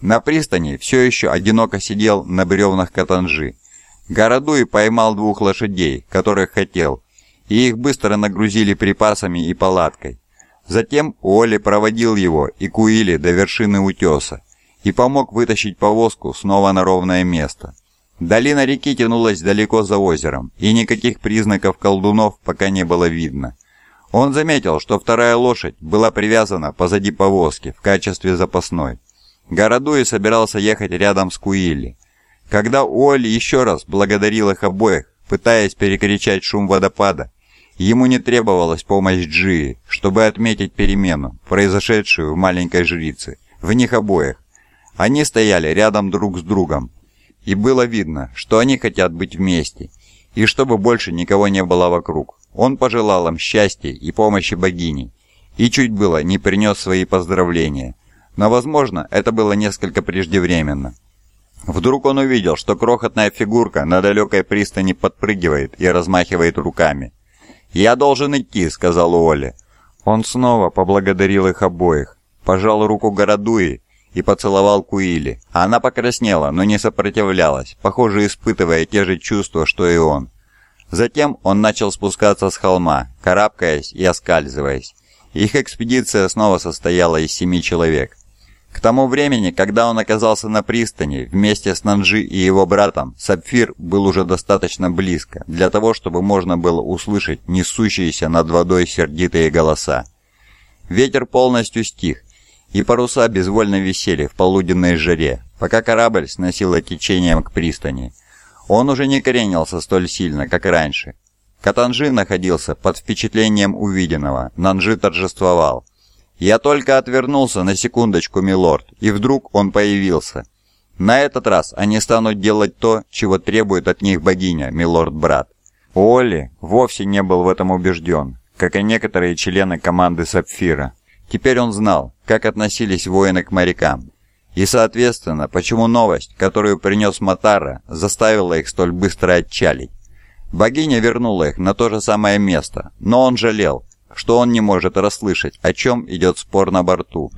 На пристани все еще одиноко сидел на бревнах Катанжи. Городуй поймал двух лошадей, которых хотел, и их быстро нагрузили припасами и палаткой. Затем Оли проводил его и Куили до вершины утеса и помог вытащить повозку снова на ровное место. Долина реки тянулась далеко за озером, и никаких признаков колдунов пока не было видно. Он заметил, что вторая лошадь была привязана позади повозки в качестве запасной. Городуи собирался ехать рядом с Куилли. Когда Уолли еще раз благодарил их обоих, пытаясь перекричать шум водопада, ему не требовалась помощь Джии, чтобы отметить перемену, произошедшую в маленькой жрице, в них обоих. Они стояли рядом друг с другом, и было видно, что они хотят быть вместе, и чтобы больше никого не было вокруг. Он пожелал им счастья и помощи богини, и чуть было не принес свои поздравления. Но, возможно, это было несколько преждевременно. Вдруг он увидел, что крохотная фигурка на далекой пристани подпрыгивает и размахивает руками. «Я должен идти», — сказал Уолли. Он снова поблагодарил их обоих, пожал руку Городуи и поцеловал Куили. Она покраснела, но не сопротивлялась, похоже, испытывая те же чувства, что и он. Затем он начал спускаться с холма, карабкаясь и оскальзываясь. Их экспедиция снова состояла из семи человек. К тому времени, когда он оказался на пристани, вместе с Нанджи и его братом, Сапфир был уже достаточно близко, для того, чтобы можно было услышать несущиеся над водой сердитые голоса. Ветер полностью стих, и паруса безвольно висели в полуденной жаре, пока корабль сносило течением к пристани. Он уже не кренился столь сильно, как раньше. Катанжи находился под впечатлением увиденного, Нанжи торжествовал. «Я только отвернулся на секундочку, милорд, и вдруг он появился. На этот раз они станут делать то, чего требует от них богиня, милорд-брат». Уолли вовсе не был в этом убежден, как и некоторые члены команды Сапфира. Теперь он знал, как относились воины к морякам. И, соответственно, почему новость, которую принес Матара, заставила их столь быстро отчалить. Богиня вернула их на то же самое место, но он жалел, что он не может расслышать, о чем идет спор на борту.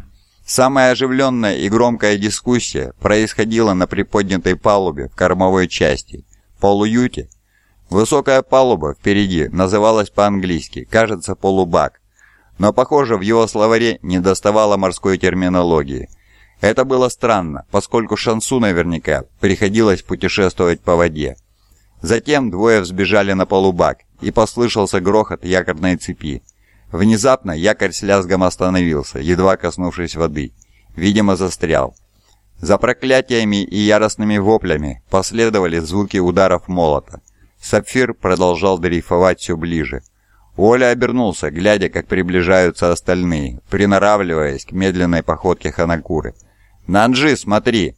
Самая оживленная и громкая дискуссия происходила на приподнятой палубе в кормовой части, полуюте. Высокая палуба впереди называлась по-английски, кажется, полубак, но, похоже, в его словаре не доставало морской терминологии. Это было странно, поскольку Шансу наверняка приходилось путешествовать по воде. Затем двое взбежали на полубак, и послышался грохот якорной цепи. Внезапно якорь с лязгом остановился, едва коснувшись воды. Видимо, застрял. За проклятиями и яростными воплями последовали звуки ударов молота. Сапфир продолжал дрейфовать все ближе. Оля обернулся, глядя, как приближаются остальные, приноравливаясь к медленной походке Ханакуры. «Нанджи, смотри!»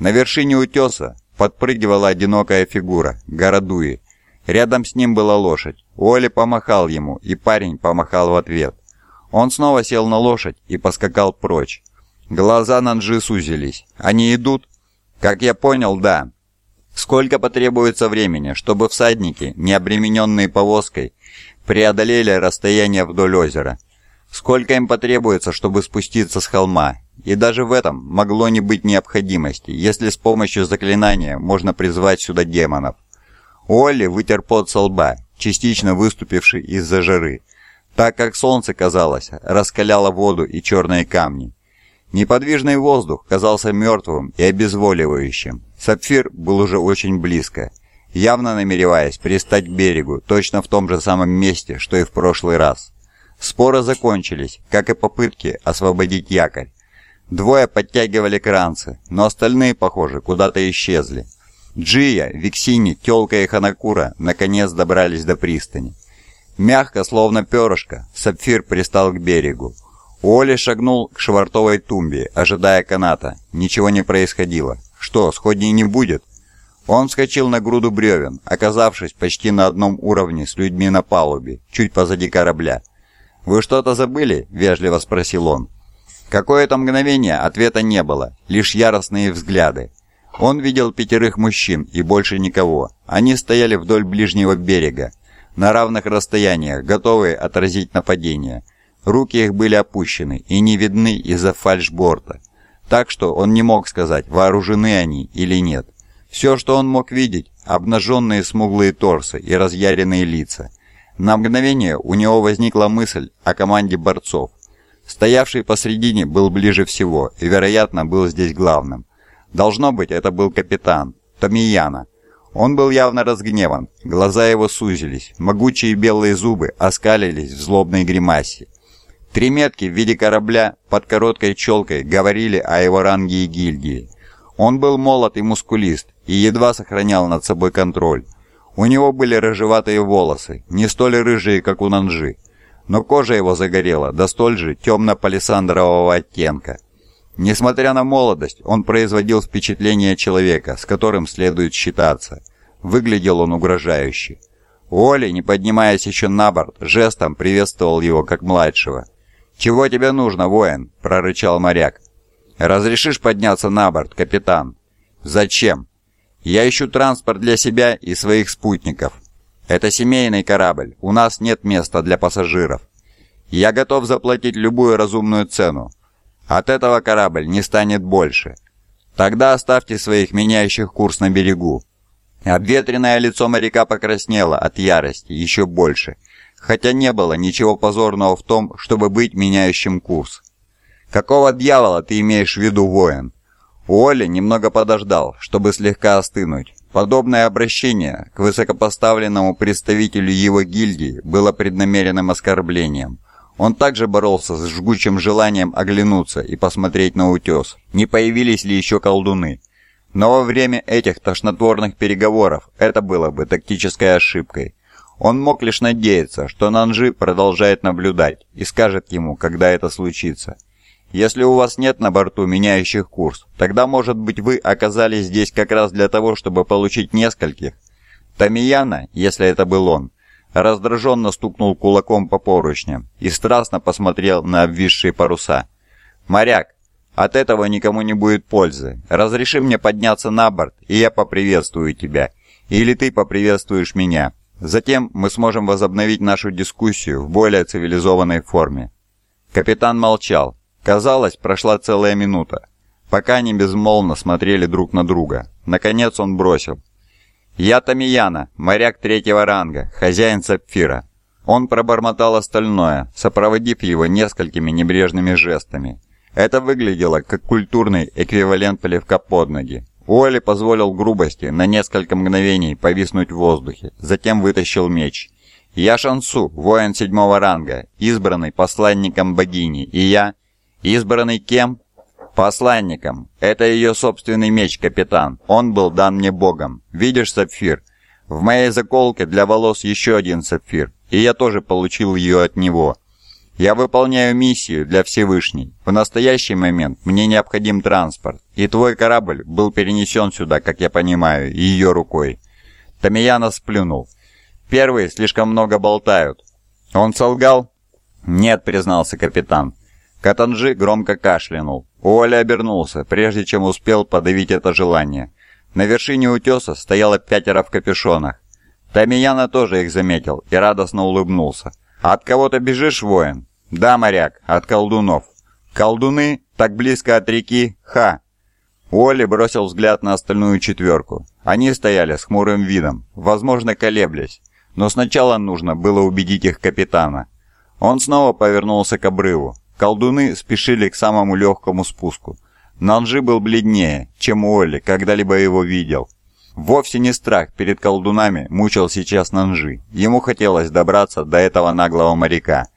На вершине утеса подпрыгивала одинокая фигура, Городуи. Рядом с ним была лошадь. Оля помахал ему, и парень помахал в ответ. Он снова сел на лошадь и поскакал прочь. Глаза Нанджи сузились. «Они идут?» «Как я понял, да». «Сколько потребуется времени, чтобы всадники, не обремененные повозкой, преодолели расстояние вдоль озера. Сколько им потребуется, чтобы спуститься с холма? И даже в этом могло не быть необходимости, если с помощью заклинания можно призвать сюда демонов. Олли вытер пот со лба, частично выступивший из-за жары, так как солнце, казалось, раскаляло воду и черные камни. Неподвижный воздух казался мертвым и обезволивающим. Сапфир был уже очень близко явно намереваясь пристать к берегу точно в том же самом месте, что и в прошлый раз. Споры закончились, как и попытки освободить якорь. Двое подтягивали кранцы, но остальные, похоже, куда-то исчезли. Джия, Виксини, Тёлка и Ханакура наконец добрались до пристани. Мягко, словно перышко, сапфир пристал к берегу. Уолли шагнул к швартовой тумбе, ожидая каната. Ничего не происходило. Что, сходней не будет? Он вскочил на груду бревен, оказавшись почти на одном уровне с людьми на палубе, чуть позади корабля. «Вы что-то забыли?» – вежливо спросил он. Какое-то мгновение ответа не было, лишь яростные взгляды. Он видел пятерых мужчин и больше никого. Они стояли вдоль ближнего берега, на равных расстояниях, готовые отразить нападение. Руки их были опущены и не видны из-за фальшборта. так что он не мог сказать, вооружены они или нет. Все, что он мог видеть, обнаженные смуглые торсы и разъяренные лица. На мгновение у него возникла мысль о команде борцов. Стоявший посредине был ближе всего и, вероятно, был здесь главным. Должно быть, это был капитан, Томияна. Он был явно разгневан, глаза его сузились, могучие белые зубы оскалились в злобной гримасе. Три метки в виде корабля под короткой челкой говорили о его ранге и гильдии. Он был молод и мускулист, и едва сохранял над собой контроль. У него были рыжеватые волосы, не столь рыжие, как у Нанжи, но кожа его загорела до столь же темно-палисандрового оттенка. Несмотря на молодость, он производил впечатление человека, с которым следует считаться. Выглядел он угрожающе. Оли, не поднимаясь еще на борт, жестом приветствовал его как младшего. «Чего тебе нужно, воин?» – прорычал моряк. «Разрешишь подняться на борт, капитан?» «Зачем?» Я ищу транспорт для себя и своих спутников. Это семейный корабль, у нас нет места для пассажиров. Я готов заплатить любую разумную цену. От этого корабль не станет больше. Тогда оставьте своих меняющих курс на берегу. Обветренное лицо моряка покраснело от ярости еще больше, хотя не было ничего позорного в том, чтобы быть меняющим курс. «Какого дьявола ты имеешь в виду, воин?» Уолли немного подождал, чтобы слегка остынуть. Подобное обращение к высокопоставленному представителю его гильдии было преднамеренным оскорблением. Он также боролся с жгучим желанием оглянуться и посмотреть на утес, не появились ли еще колдуны. Но во время этих тошнотворных переговоров это было бы тактической ошибкой. Он мог лишь надеяться, что Нанжи продолжает наблюдать и скажет ему, когда это случится. Если у вас нет на борту меняющих курс, тогда, может быть, вы оказались здесь как раз для того, чтобы получить нескольких. Тамияна, если это был он, раздраженно стукнул кулаком по поручням и страстно посмотрел на обвисшие паруса. «Моряк, от этого никому не будет пользы. Разреши мне подняться на борт, и я поприветствую тебя. Или ты поприветствуешь меня. Затем мы сможем возобновить нашу дискуссию в более цивилизованной форме». Капитан молчал, Казалось, прошла целая минута, пока они безмолвно смотрели друг на друга. Наконец он бросил. «Я Тамияна, моряк третьего ранга, хозяин Сапфира». Он пробормотал остальное, сопроводив его несколькими небрежными жестами. Это выглядело как культурный эквивалент плевка под ноги. Уолли позволил грубости на несколько мгновений повиснуть в воздухе, затем вытащил меч. «Я Шансу, воин седьмого ранга, избранный посланником богини, и я...» Избранный кем? Посланником. Это ее собственный меч, капитан. Он был дан мне Богом. Видишь сапфир? В моей заколке для волос еще один сапфир, и я тоже получил ее от него. Я выполняю миссию для Всевышней. В настоящий момент мне необходим транспорт, и твой корабль был перенесен сюда, как я понимаю, ее рукой». Тамияна сплюнул. «Первые слишком много болтают». «Он солгал?» «Нет», — признался капитан. Катанжи громко кашлянул. Уолли обернулся, прежде чем успел подавить это желание. На вершине утеса стояло пятеро в капюшонах. Тамияна тоже их заметил и радостно улыбнулся. «От кого-то бежишь, воин?» «Да, моряк, от колдунов». «Колдуны? Так близко от реки? Ха!» Уолли бросил взгляд на остальную четверку. Они стояли с хмурым видом, возможно, колеблясь. Но сначала нужно было убедить их капитана. Он снова повернулся к обрыву. Колдуны спешили к самому легкому спуску. Нанжи был бледнее, чем Уолли когда-либо его видел. Вовсе не страх перед колдунами мучил сейчас Нанжи. Ему хотелось добраться до этого наглого моряка.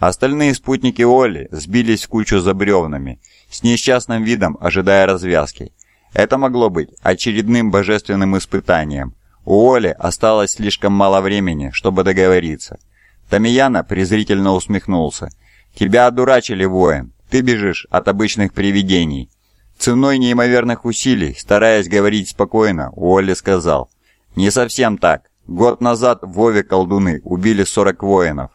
Остальные спутники Олли сбились в кучу за бревнами, с несчастным видом ожидая развязки. Это могло быть очередным божественным испытанием. У Оли осталось слишком мало времени, чтобы договориться. Тамияна презрительно усмехнулся. Тебя одурачили, воин. Ты бежишь от обычных привидений. Ценой неимоверных усилий, стараясь говорить спокойно, Уолли сказал. Не совсем так. Год назад в Вове колдуны убили 40 воинов.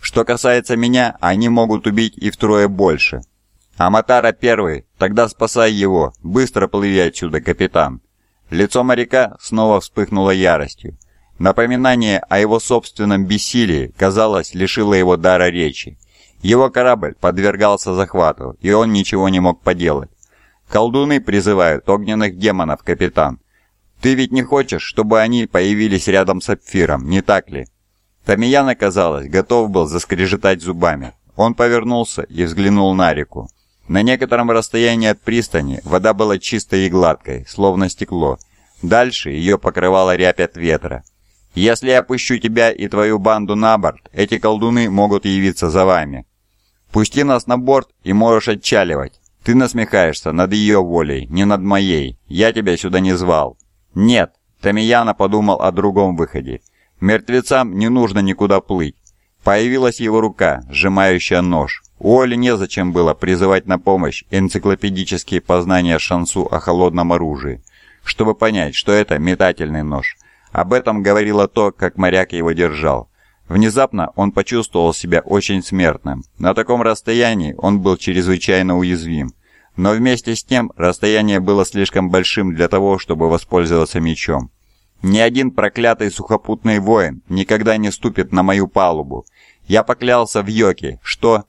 Что касается меня, они могут убить и втрое больше. А Матара первый, тогда спасай его, быстро плыви отсюда, капитан. Лицо моряка снова вспыхнуло яростью. Напоминание о его собственном бессилии, казалось, лишило его дара речи. Его корабль подвергался захвату, и он ничего не мог поделать. Колдуны призывают огненных демонов, капитан. Ты ведь не хочешь, чтобы они появились рядом с сапфиром, не так ли?» Тамиян, казалось, готов был заскрежетать зубами. Он повернулся и взглянул на реку. На некотором расстоянии от пристани вода была чистой и гладкой, словно стекло. Дальше ее покрывала рябь от ветра. «Если я пущу тебя и твою банду на борт, эти колдуны могут явиться за вами. Пусти нас на борт и можешь отчаливать. Ты насмехаешься над ее волей, не над моей. Я тебя сюда не звал». «Нет», — Тамияна подумал о другом выходе. «Мертвецам не нужно никуда плыть». Появилась его рука, сжимающая нож. У Оли незачем было призывать на помощь энциклопедические познания Шансу о холодном оружии, чтобы понять, что это метательный нож. Об этом говорило то, как моряк его держал. Внезапно он почувствовал себя очень смертным. На таком расстоянии он был чрезвычайно уязвим. Но вместе с тем расстояние было слишком большим для того, чтобы воспользоваться мечом. Ни один проклятый сухопутный воин никогда не ступит на мою палубу. Я поклялся в Йоке, что